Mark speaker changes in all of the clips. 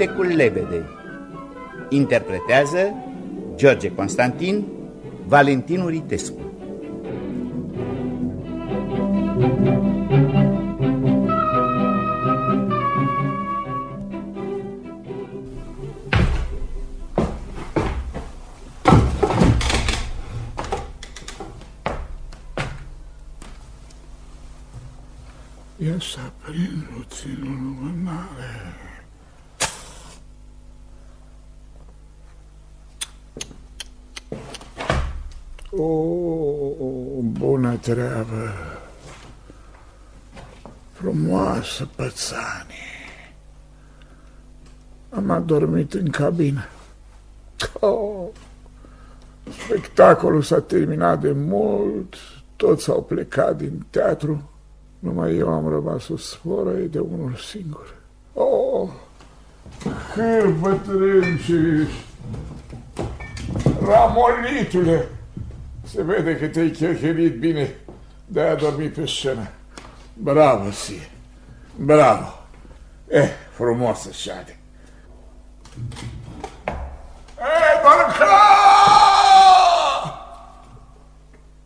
Speaker 1: Cântecul Lebedei Interpretează George Constantin Valentin Uritescu.
Speaker 2: Ia să aprind puțin o lumânare. O, bună treabă! Frumoasă pățanie! Am adormit în cabină. Oh, spectacolul s-a terminat de mult, toți au plecat din teatru, numai eu am rămas o sforă de unul singur. Oh, cât bătrân ce ești! Ramolitule! Se vede că te-ai chelchelit bine de a dormi pe scenă. Bravo, ție! Bravo! Eh, frumoasă șade! Eh, Dorca!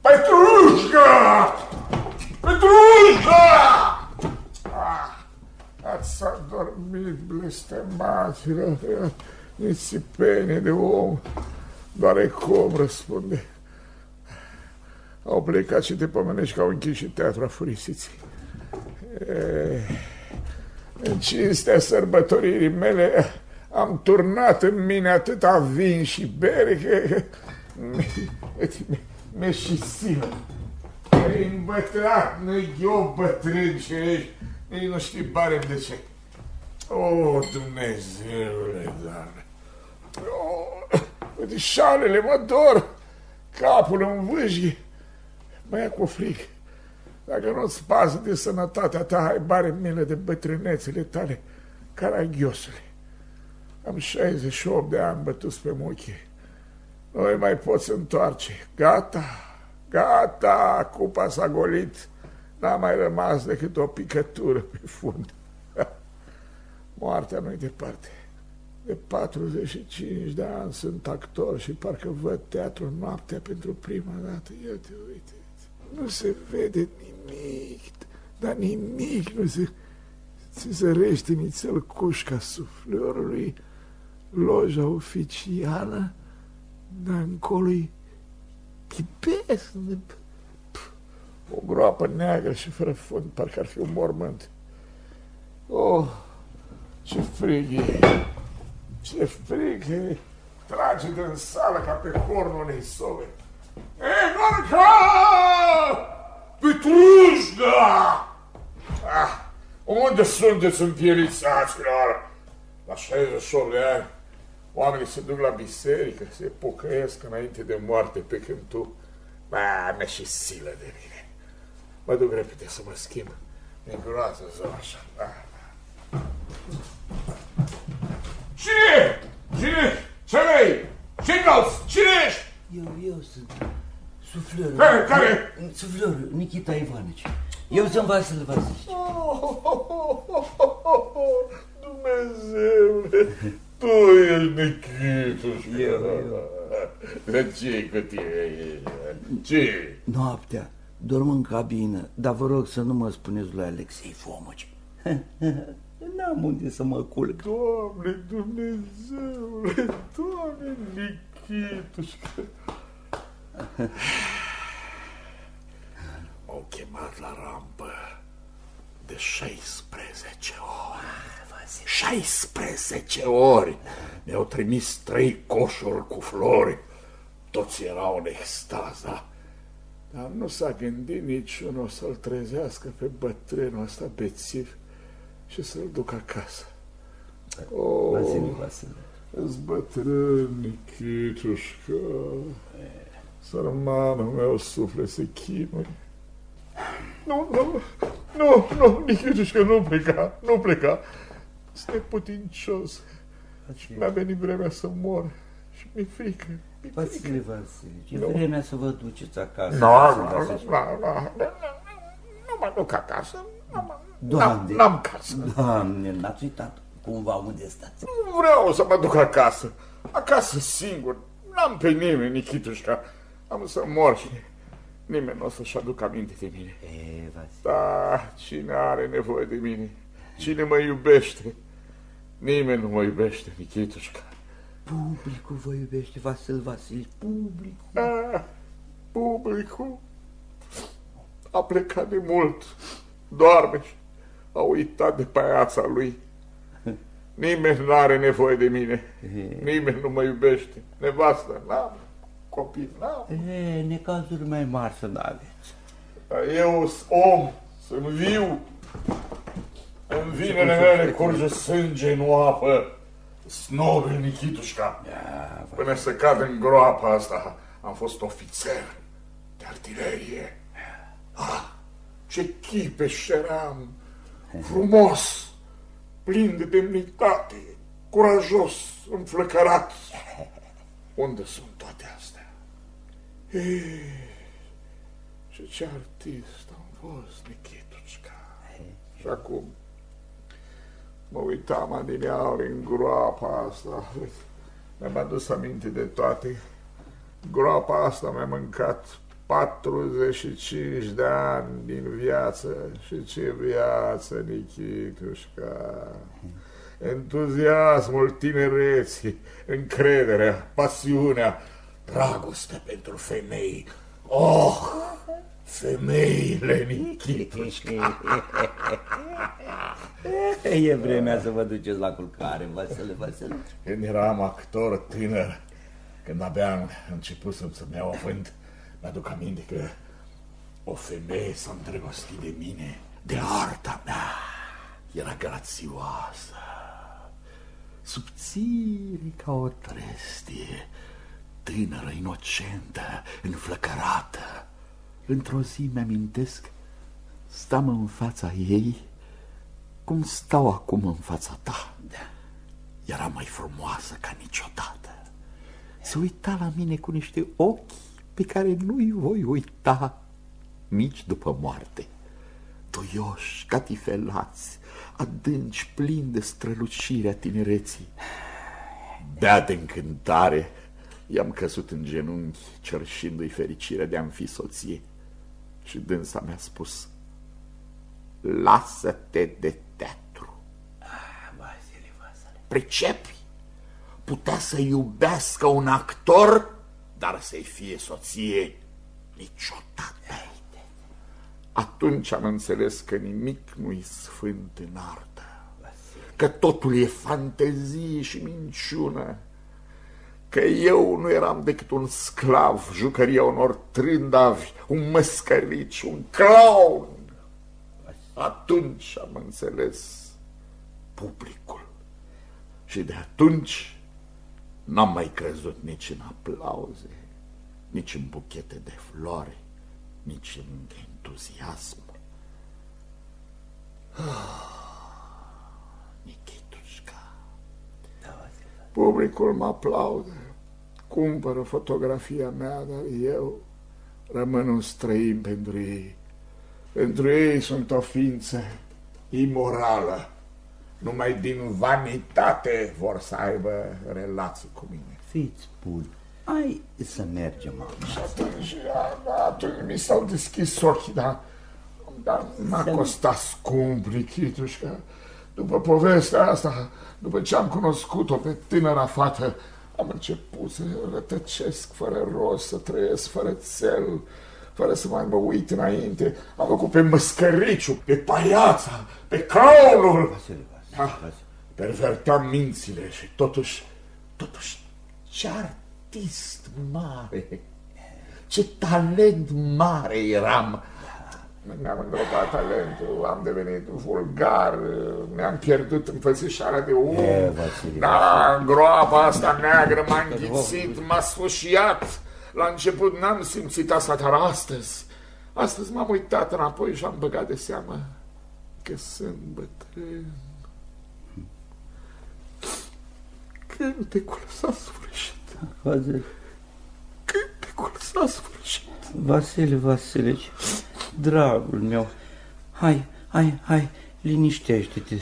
Speaker 2: Petrușca! Petrușca! Ah, ați adormit, blestemaților, nisipenie de om, doar cum răspunde. Au plecat și te pomenești că au închis și teatru furisiții. În cinstea sărbătoririi mele am turnat în mine atâta vin și bere că mi-e și silă. E îmbătrat, nu-i eu bătrân și ești, nici nu știi bare de ce. O, Dumnezeule, doamne! O, uite, șalele mă dor, capul în vâșghi. Mă ia cu fric. Dacă nu-ți pasă de sănătatea ta, ai bare milă de bătrânețele tale, caragiosule. Am 68 de ani bătuți pe muchie. Nu mai poți întoarce. Gata, gata, cupa s-a golit. N-a mai rămas decât o picătură pe fund. Moartea nu-i departe. De 45 de ani sunt actor și parcă văd teatru noaptea pentru prima dată. Ia te uite. Nu se vede nimic, dar nimic nu se... Se zărește nițel cușca suflorului, loja oficială, dar încolo-i chipesc. O groapă neagră și fără fund, parcă ar fi un mormânt. Oh, ce frig e! Ce frig e! Trage din sală ca pe cornul unei sobe. Egorca! Petrușca! Ah, unde sunteți înfierițaților? La 68 de ani, oamenii se duc la biserică, se pocăiesc înainte de moarte, pe când tu, ba, mi și silă de mine. Mă duc repede să mă schimb. Mi-e groază ziua așa. Ah. Cine? Cine? Ce vrei? Ce cauți? Cine ești?
Speaker 3: Eu, eu sunt suflorul.
Speaker 2: Care? care?
Speaker 3: Suflorul, Nikita Ivanici. Eu sunt Vasil Vasilici.
Speaker 2: Oh, oh, oh, oh, oh, oh, Dumnezeule, tu ești Nichituș.
Speaker 3: Eu, eu.
Speaker 2: De ce cu tine? Ce?
Speaker 3: Noaptea, dorm în cabină, dar vă rog să nu mă spuneți lui Alexei Fomoci. N-am unde să mă culc.
Speaker 2: Doamne Dumnezeule, Doamne Nichitușcă. M-au chemat la rampă de 16 ori. 16 ori! Mi-au trimis trei coșuri cu flori. Toți erau în extaza. Dar nu s-a gândit niciunul să-l trezească pe bătrânul ăsta bețiv și să-l duc acasă. Oh,
Speaker 3: Vasile, Vasile.
Speaker 2: Îți bătrân, Nichitușcă. Sărmanul meu suflet se chinui. Nu, nu, nu, nu, Nichitușcă, nu pleca, nu pleca. Sunt neputincios. Mi-a venit vremea să mor și mi-e frică. Mi-e
Speaker 3: Vasile,
Speaker 2: frică.
Speaker 3: Vasile, e vremea să vă duceți acasă.
Speaker 2: Nu,
Speaker 3: să
Speaker 2: nu,
Speaker 3: vă
Speaker 2: nu,
Speaker 3: lăsați-
Speaker 2: nu, nu, nu mă duc acasă. Nu mă-
Speaker 3: Doamne.
Speaker 2: N-am n-am casă.
Speaker 3: Doamne, n-ați uitat. Cumva unde stați?
Speaker 2: Nu vreau să mă duc acasă. Acasă singur. N-am pe nimeni, Nichitușca. Am să mor și nimeni nu o să-și aduc aminte de mine.
Speaker 3: E, Vasile.
Speaker 2: Da, cine are nevoie de mine? Cine mă iubește? Nimeni nu mă iubește, Nichitușca.
Speaker 3: Publicul vă iubește, Vasil Vasile, publicul.
Speaker 2: Da, publicul a plecat de mult. Doarme și a uitat de paiața lui. Nimeni nu are nevoie de mine. Nimeni nu mă iubește. Nevastă n-am, copii n-am.
Speaker 3: E, necazuri mai mari să n-aveți.
Speaker 2: Dar eu sunt om, sunt viu. În vinele mele curge sânge, nu apă. Snobil Nichitușca. Până să cad în groapa asta, am fost ofițer de artilerie. Ah, ce chipeș eram! Frumos, plin de demnitate, curajos, înflăcărat. Unde sunt toate astea? Ei, și ce artist am fost, Nichitușca. Și acum mă uitam adineauri în groapa asta. Mi-am adus aminte de toate. Groapa asta mi-a mâncat 45 de ani din viață. Și ce viață, Nichitușca! Entuziasmul tinereții, încrederea, pasiunea, dragostea pentru femei. Oh, femeile, Nichitușca!
Speaker 3: E vremea să vă duceți la culcare, Vasile, Vasile.
Speaker 2: Când eram actor tânăr, când abia am început să-mi iau avânt, mi-aduc aminte că o femeie s-a îndrăgostit de mine, de arta mea. Era grațioasă, subțire ca o trestie, tânără, inocentă, înflăcărată. Într-o zi mi-amintesc, stam în fața ei, cum stau acum în fața ta.
Speaker 3: Da.
Speaker 2: Era mai frumoasă ca niciodată. Se uita la mine cu niște ochi pe care nu-i voi uita nici după moarte. Duioși, catifelați, adânci, plini de strălucirea tinereții. Bea de încântare, i-am căzut în genunchi, cerșindu-i fericirea de a-mi fi soție. Și dânsa mi-a spus, lasă-te de teatru.
Speaker 3: Vasile, Vasile.
Speaker 2: Pricepi? Putea să iubească un actor, dar să-i fie soție niciodată. Atunci am înțeles că nimic nu-i sfânt în artă, că totul e fantezie și minciună, că eu nu eram decât un sclav, jucăria unor trândavi, un măscărici, un clown. Atunci am înțeles publicul. Și de atunci n-am mai crezut nici în aplauze, nici în buchete de flori, nici în entuziasm. Ah, Nichitușca.
Speaker 3: Da, Vasile.
Speaker 2: Publicul mă aplaudă, cumpără fotografia mea, dar eu rămân un străin pentru ei. Pentru ei sunt o ființă imorală. Numai din vanitate vor să aibă relații cu mine.
Speaker 3: Fiți bun. Hai să mergem acum.
Speaker 2: Și atunci, atunci mi s-au deschis ochii, dar, dar m-a costat scump, Nichitușca. După povestea asta, după ce am cunoscut-o pe tânăra fată, am început să rătăcesc fără rost, să trăiesc fără țel, fără să mai mă uit înainte. Am făcut pe măscăriciu, pe paiața, pe clownul.
Speaker 3: Vasile, Vasile,
Speaker 2: Da,
Speaker 3: Vasile.
Speaker 2: perverteam mințile și totuși, totuși, ce artist mare, ce talent mare eram. Mi-am îndrăpat talentul, am devenit vulgar, mi-am pierdut înfățișarea de om.
Speaker 3: E, Vasile,
Speaker 2: Da, groapa asta neagră m-a înghițit, m-a sfâșiat. La început n-am simțit asta, dar astăzi, astăzi m-am uitat înapoi și am băgat de seamă că sunt bătrân. Cântecul s-a sfârșit,
Speaker 3: Vasile,
Speaker 2: cântecul s-a sfârșit.
Speaker 3: Vasile, Vasilici, dragul meu, hai, hai, hai, liniștește-te.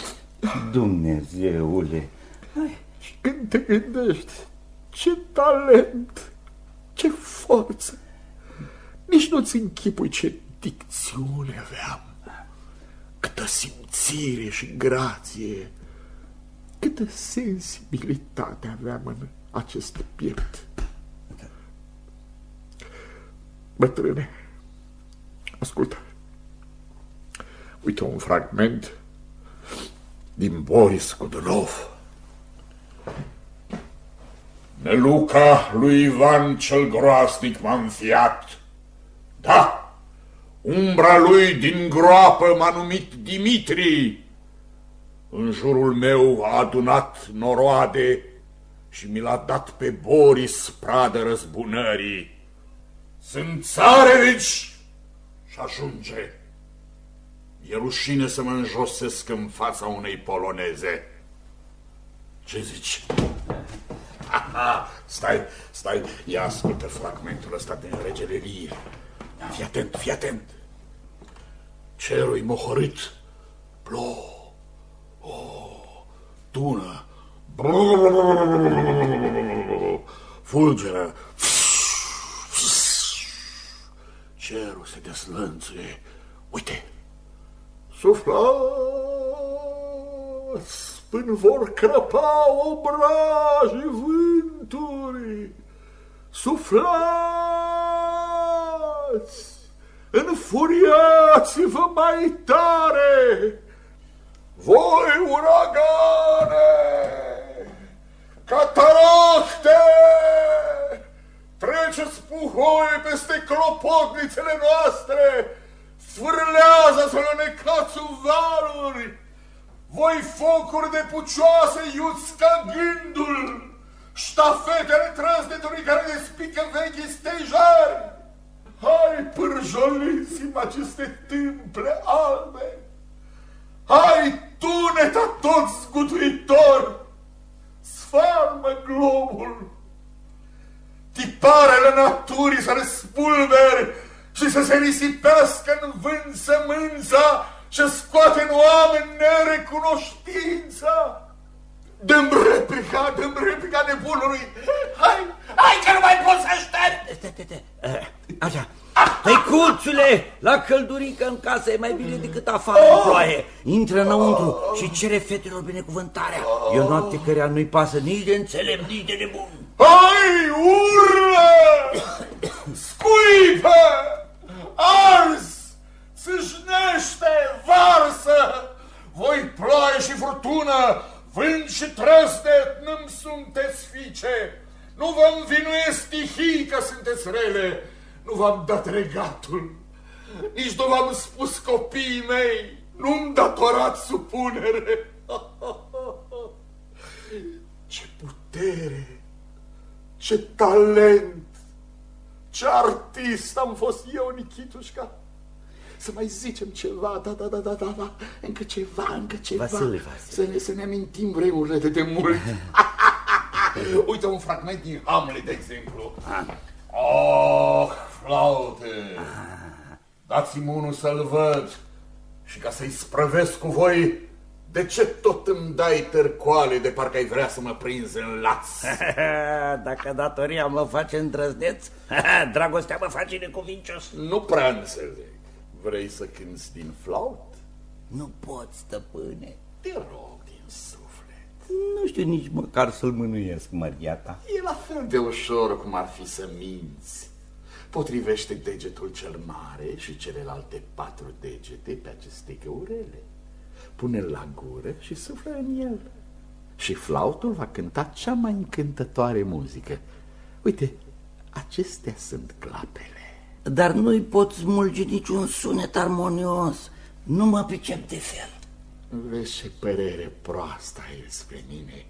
Speaker 3: Dumnezeule!
Speaker 2: Și când te gândești ce talent, ce forță, nici nu-ți închipui ce dicțiune aveam, câtă simțire și grație, câtă sensibilitate aveam în acest piept. Bătrâne, ascultă. Uite un fragment din Boris Godunov. Neluca lui Ivan cel groasnic m-a înfiat. Da, umbra lui din groapă m-a numit Dimitri. În jurul meu a adunat noroade și mi l-a dat pe Boris pradă răzbunării. Sunt țarevici și ajunge. E rușine să mă înjosesc în fața unei poloneze. Ce zici? stai, stai, ia ascultă fragmentul ăsta din Regele Lir. Fii atent, fii atent. Cerul e mohorât. Plouă. Oh, tună. Fulgeră. Cerul se deslănțuie. Uite, Suflați până vor crăpa obrajii vânturi. Suflați, înfuriați-vă mai tare, voi uragane, cataracte, treceți puhoi peste clopotnițele noastre, Sfârlează să necați valuri, voi focuri de pucioase iuți ca gândul, ștafetele trăsnetului care despică vechi stejari. Hai, pârjoliți aceste tâmple albe, hai, tuneta tot zguduitor, sfarmă globul, tiparele naturii să le spulberi și să se risipească în vânt sămânța și scoate în oameni nerecunoștința. Dăm replica, dăm replica nebunului. Hai, hai că nu mai pot să aștept.
Speaker 3: Așa, Tăicuțule, la căldurică în casă e mai bine decât afară în ploaie. Intră înăuntru și cere fetelor binecuvântarea. E o noapte care nu-i pasă nici de înțelept, nici de nebun.
Speaker 2: Hai, urlă! Scuipă! Ars! Țâșnește! Varsă! Voi ploaie și furtună, vânt și trăsnet, nu-mi sunteți fiice! Nu vă învinuiesc stihii că sunteți rele! Nu v-am dat regatul, nici nu v-am spus copiii mei, nu-mi datorați supunere. Ce putere, ce talent, ce artist am fost eu, Nichitușca. Să mai zicem ceva, da, da, da, da, da, da. încă ceva, încă ceva.
Speaker 3: Vasile, Vasile.
Speaker 2: Să ne, să ne amintim vremurile de demult. Uite un fragment din Hamlet, de exemplu. Oh, flaute! Dați-mi unul să-l văd și ca să-i sprăvesc cu voi, de ce tot îmi dai târcoale de parcă ai vrea să mă prinzi în laț?
Speaker 3: Dacă datoria mă face îndrăzneț, dragostea mă face necuvincios.
Speaker 2: Nu prea înțeleg. Vrei să cânti din flaut?
Speaker 3: Nu pot, stăpâne.
Speaker 2: Te rog din suflet.
Speaker 3: Nu știu nici măcar să-l mânuiesc, măria ta.
Speaker 2: E la fel de ușor cum ar fi să minți. Potrivește degetul cel mare și celelalte patru degete pe aceste găurele. Pune-l la gură și suflă în el. Și flautul va cânta cea mai încântătoare muzică. Uite, acestea sunt clapele.
Speaker 3: Dar nu-i pot smulge niciun sunet armonios. Nu mă pricep de fel.
Speaker 2: Vezi ce părere proastă ai despre mine.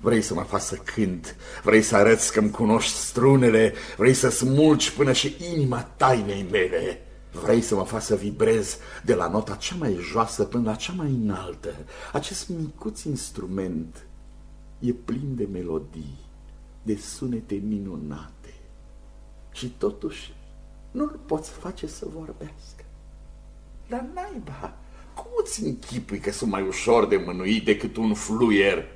Speaker 2: Vrei să mă faci să cânt, vrei să arăți că-mi cunoști strunele, vrei să smulgi până și inima tainei mele. Vrei să mă faci să vibrez de la nota cea mai joasă până la cea mai înaltă. Acest micuț instrument e plin de melodii, de sunete minunate. Și totuși nu-l poți face să vorbească. Dar naiba, Cum îți închipui că sunt mai ușor de mânuit decât un fluier?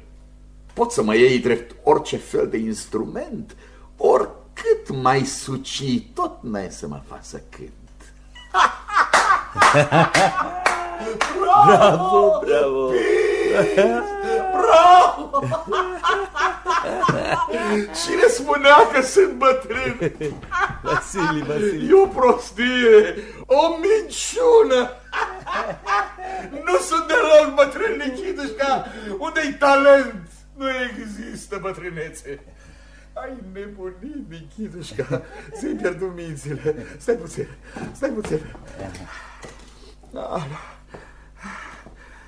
Speaker 2: Pot să mă iei drept orice fel de instrument, oricât mai suci, tot n-ai să mă fac să cânt.
Speaker 3: Bravo, bravo!
Speaker 2: Bravo! Cine spunea că sunt bătrân?
Speaker 3: Vasili, Vasili.
Speaker 2: E o prostie, o minciună. Nu sunt deloc bătrân Nichitușca. Unde-i talent? Nu există bătrânețe. Ai nebunit, Nichitușca. Ți-ai pierdut mințile. Stai puțin, stai puțin. Ah,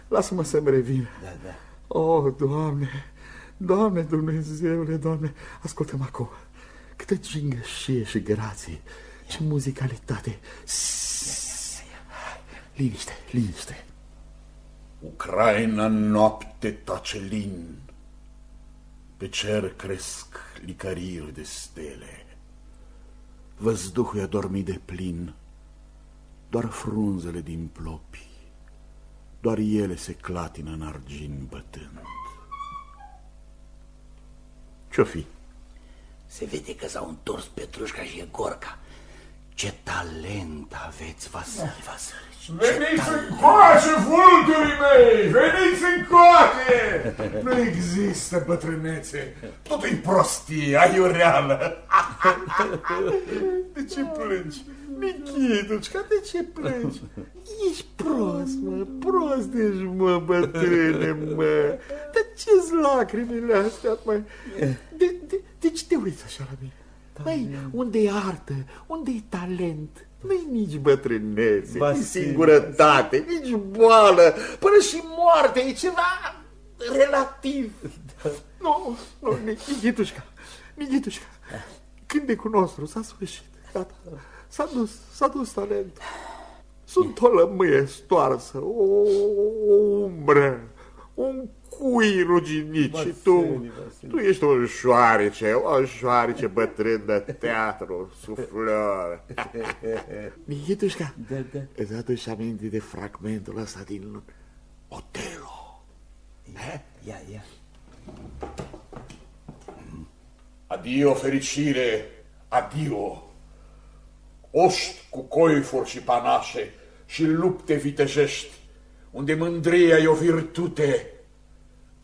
Speaker 2: Lasă-mă să-mi revin.
Speaker 3: Da, da.
Speaker 2: Oh, Doamne, Doamne Dumnezeule, Doamne, ascultă-mă acum. Câtă gingășie și grație, ce muzicalitate. Sss. Liniște, liniște. Ucraina în noapte tace lin, pe cer cresc licăriri de stele. Văzduhul e dormit de plin, doar frunzele din plopi, doar ele se clatină în argin bătând. Ce-o fi?
Speaker 3: Se vede că s-au întors Petrușca și Egorca. Ce talent aveți, Vasili, Vasili.
Speaker 4: Veniți încoace, vulturii mei! Veniți încoace! Nu există bătrânețe.
Speaker 2: Totul-i prostie, aiureală. De ce plângi? Nichitușca, de ce plângi? Ești prost, mă, prost ești, mă, bătrâne, mă. De ce-s lacrimile astea, mă? De, de, de ce te uiți așa la mine? Măi, unde e artă? unde e talent? Nu-i nici bătrânețe,
Speaker 3: Vasile,
Speaker 2: nici singurătate, nici boală, până și moarte, e ceva relativ. Nu, nu, Nichitușca, Nichitușca, cântecul nostru s-a sfârșit, gata, s-a dus, s-a dus talentul. Sunt o lămâie stoarsă, o, o umbră, un cui ruginit și tu,
Speaker 3: Vasile.
Speaker 2: tu ești un șoarece, o șoarece bătrân de teatru, suflor. Nichitușca,
Speaker 3: Da, da.
Speaker 2: îți aduci aminte de fragmentul ăsta din Otelo.
Speaker 3: Ia, ia.
Speaker 2: Adio, fericire, adio! Oști cu coifuri și panașe și lupte vitejești, unde mândria e o virtute.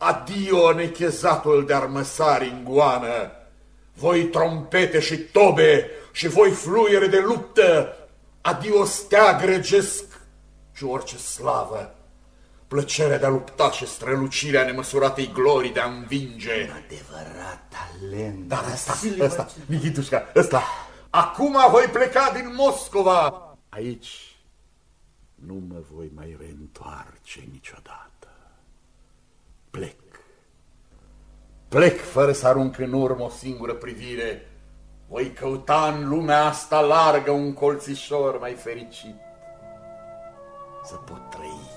Speaker 2: Adio, nechezatul de armăsari în goană, voi trompete și tobe și voi fluiere de luptă, adio steag regesc și orice slavă, plăcerea de a lupta și strălucirea nemăsuratei glorii de a învinge.
Speaker 3: Adevărat talent.
Speaker 2: Dar ăsta, ăsta, Nichitușca, ăsta. Acum voi pleca din Moscova. Aici nu mă voi mai reîntoarce niciodată. Plec. Plec fără să arunc în urmă o singură privire. Voi căuta în lumea asta largă un colțișor mai fericit. Să pot trăi